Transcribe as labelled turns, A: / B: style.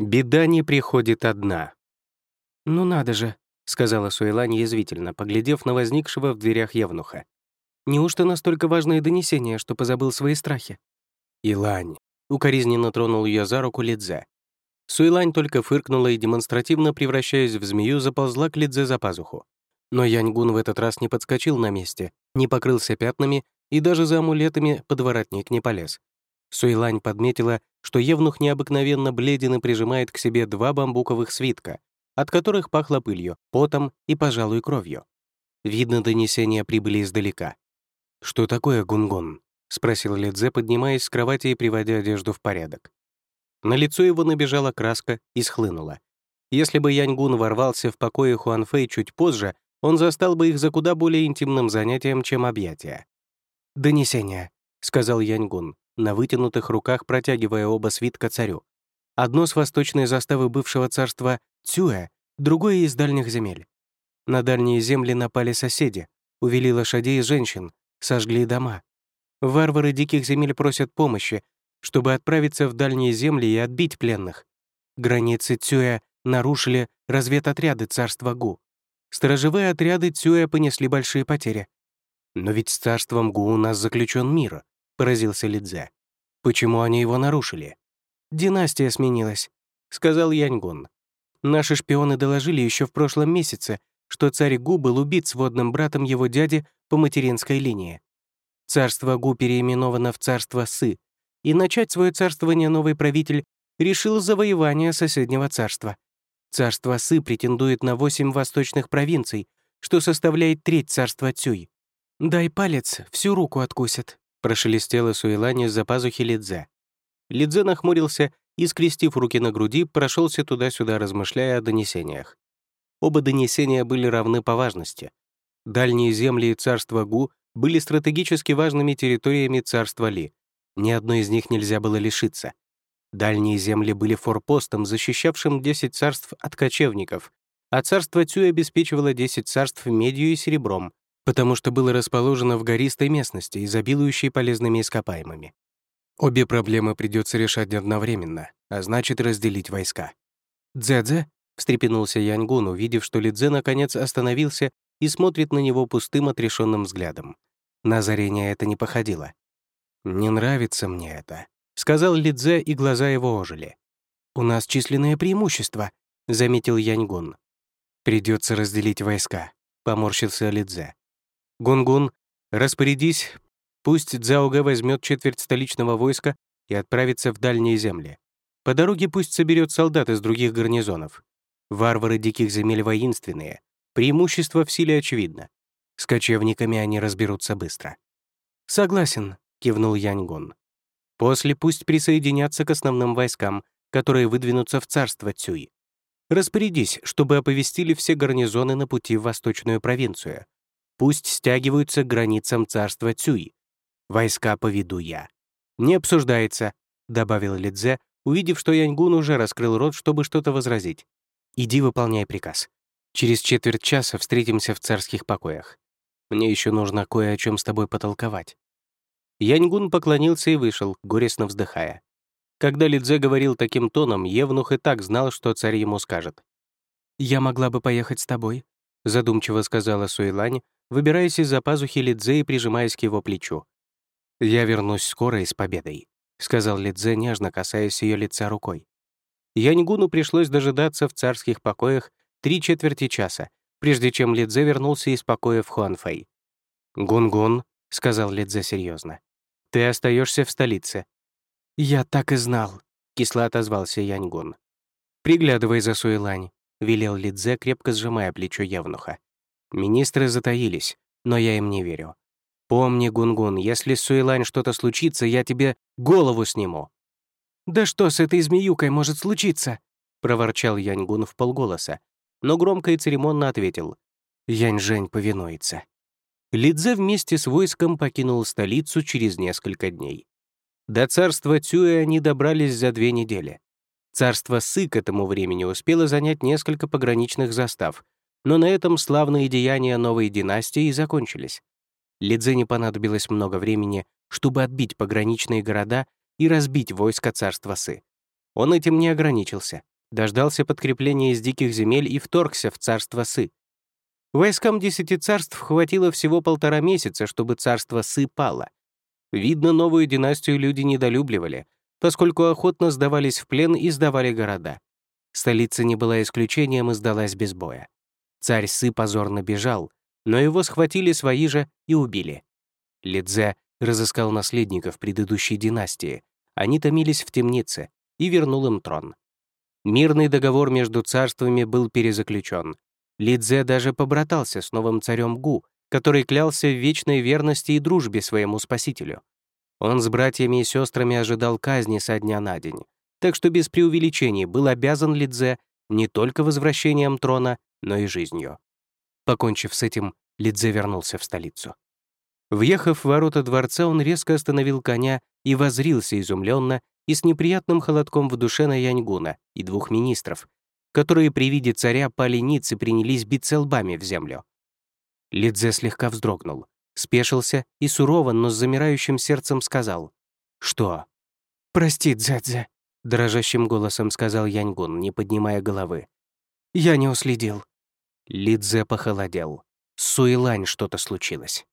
A: Беда не приходит одна.
B: «Ну надо же», — сказала Суэлань язвительно, поглядев на возникшего в дверях Евнуха. «Неужто настолько важное донесение, что позабыл свои страхи?»
A: «Илань», — укоризненно тронул ее за руку Лидзе. Суэлань только фыркнула и, демонстративно превращаясь в змею, заползла к Лидзе за пазуху. Но Яньгун в этот раз не подскочил на месте, не покрылся пятнами и даже за амулетами подворотник не полез. Суэлань подметила, что Евнух необыкновенно бледен и прижимает к себе два бамбуковых свитка, от которых пахло пылью, потом и, пожалуй, кровью. Видно, донесения прибыли издалека. «Что такое гунгун?» — спросил Лидзе, поднимаясь с кровати и приводя одежду в порядок. На лицо его набежала краска и схлынула. Если бы Яньгун ворвался в покое Хуанфэй чуть позже, он застал бы их за куда более интимным занятием, чем объятия.
B: «Донесение», — сказал Яньгун на вытянутых руках протягивая оба свитка царю. Одно с восточной заставы бывшего царства Цюэ, другое из дальних земель. На дальние земли напали соседи, увели лошадей и женщин, сожгли дома. Варвары диких земель просят помощи, чтобы отправиться в дальние земли и отбить пленных. Границы Цюэ нарушили разведотряды царства Гу. Сторожевые отряды Цюэ понесли большие потери. «Но ведь с царством Гу у нас заключен мир», — поразился Лидзе. Почему они его нарушили? «Династия сменилась», — сказал Яньгун. «Наши шпионы доложили еще в прошлом месяце, что царь Гу был убит сводным братом его дяди по материнской линии. Царство Гу переименовано в царство Сы, и начать свое царствование новый правитель решил завоевание соседнего царства. Царство Сы претендует на восемь восточных провинций, что составляет треть царства Цюй. Дай палец, всю руку откусят. Прошелестела Суэлани за пазухи Лидзе. Лидзе нахмурился и, скрестив руки на груди, прошелся туда-сюда, размышляя о донесениях. Оба донесения были равны по важности. Дальние земли и царство Гу были стратегически важными территориями царства Ли. Ни одной из них нельзя было лишиться. Дальние земли были форпостом, защищавшим 10 царств от кочевников, а царство Цюй обеспечивало 10 царств медью и серебром, потому что было расположено в гористой местности, изобилующей полезными ископаемыми. Обе проблемы придется решать одновременно, а значит разделить войска. «Дзэ-дзэ?» — встрепенулся Яньгун, увидев, что Лидзе наконец остановился и смотрит на него пустым отрешенным взглядом. На озарение это не походило. «Не нравится мне это», — сказал Лидзе, и глаза его ожили. «У нас численное преимущество», — заметил Яньгун. «Придется разделить войска», — поморщился Лидзе. Гунгун, распорядись, пусть Цзяога возьмет четверть столичного войска и отправится в дальние земли. По дороге пусть соберет солдат из других гарнизонов. Варвары диких земель воинственные. Преимущество в силе очевидно. С кочевниками они разберутся быстро. «Согласен», — кивнул Яньгун. «После пусть присоединятся к основным войскам, которые выдвинутся в царство Цюй. Распорядись, чтобы оповестили все гарнизоны на пути в восточную провинцию, Пусть стягиваются к границам царства Цюй. Войска поведу я. Не обсуждается, добавил Лидзе, увидев, что Яньгун уже раскрыл рот, чтобы что-то возразить. Иди выполняй приказ. Через четверть часа встретимся в царских покоях. Мне еще нужно кое о чем с тобой потолковать. Яньгун поклонился и вышел, горестно вздыхая. Когда Лидзе говорил таким тоном, Евнух и так знал, что царь ему скажет. «Я могла бы поехать с тобой», — задумчиво сказала Суэлань, выбираясь из-за пазухи Лидзе и прижимаясь к его плечу. «Я вернусь скоро и с победой», — сказал Лидзе, нежно касаясь ее лица рукой. Яньгуну пришлось дожидаться в царских покоях три четверти часа, прежде чем Лидзе вернулся из покоя в Хуанфэй. «Гун-гун», — сказал Лидзе серьезно, — «ты остаешься в столице». «Я так и знал», — кисло отозвался Яньгун. «Приглядывай за Суэлань», — велел Лидзе, крепко сжимая плечо Евнуха. Министры затаились, но я им не верю. Помни, Гунгун, если с Суэлань что-то случится, я тебе голову сниму». «Да что с этой змеюкой может случиться?» — проворчал Яньгун в полголоса, но громко и церемонно ответил. Янь-Жень повинуется. Лидзе вместе с войском покинул столицу через несколько дней. До царства Цюэ они добрались за две недели. Царство Сы к этому времени успело занять несколько пограничных застав, но на этом славные деяния новой династии и закончились. Лидзе не понадобилось много времени, чтобы отбить пограничные города и разбить войско царства Сы. Он этим не ограничился.
A: дождался подкрепления из диких земель и вторгся в царство Сы. Войскам десяти царств хватило всего полтора месяца, чтобы царство Сы пало. Видно, новую династию люди недолюбливали, поскольку охотно сдавались в плен и сдавали города. Столица не была исключением и сдалась без боя. Царь Сы позорно бежал, но его схватили свои же и убили. Лидзе разыскал наследников предыдущей династии. Они томились в темнице и вернул им трон. Мирный договор между царствами был перезаключен. Лидзе даже побратался с новым царем Гу, который клялся в вечной верности и дружбе своему спасителю. Он с братьями и сестрами ожидал казни со дня на день, так что без преувеличений был обязан Лидзе не только возвращением трона, но и жизнью. Покончив с этим, Лидзе вернулся в столицу. Въехав в ворота дворца, он резко остановил коня и возрился изумленно и с неприятным холодком в душе на Яньгуна и двух министров, которые при виде царя пали и принялись биться лбами в землю. Лидзе слегка вздрогнул, спешился и сурово, но с замирающим сердцем сказал «Что?» «Прости, Дзэдзе», — дрожащим голосом сказал Яньгун, не поднимая головы. «Я не уследил». Лидзе похолодел. С Суэлань что-то случилось.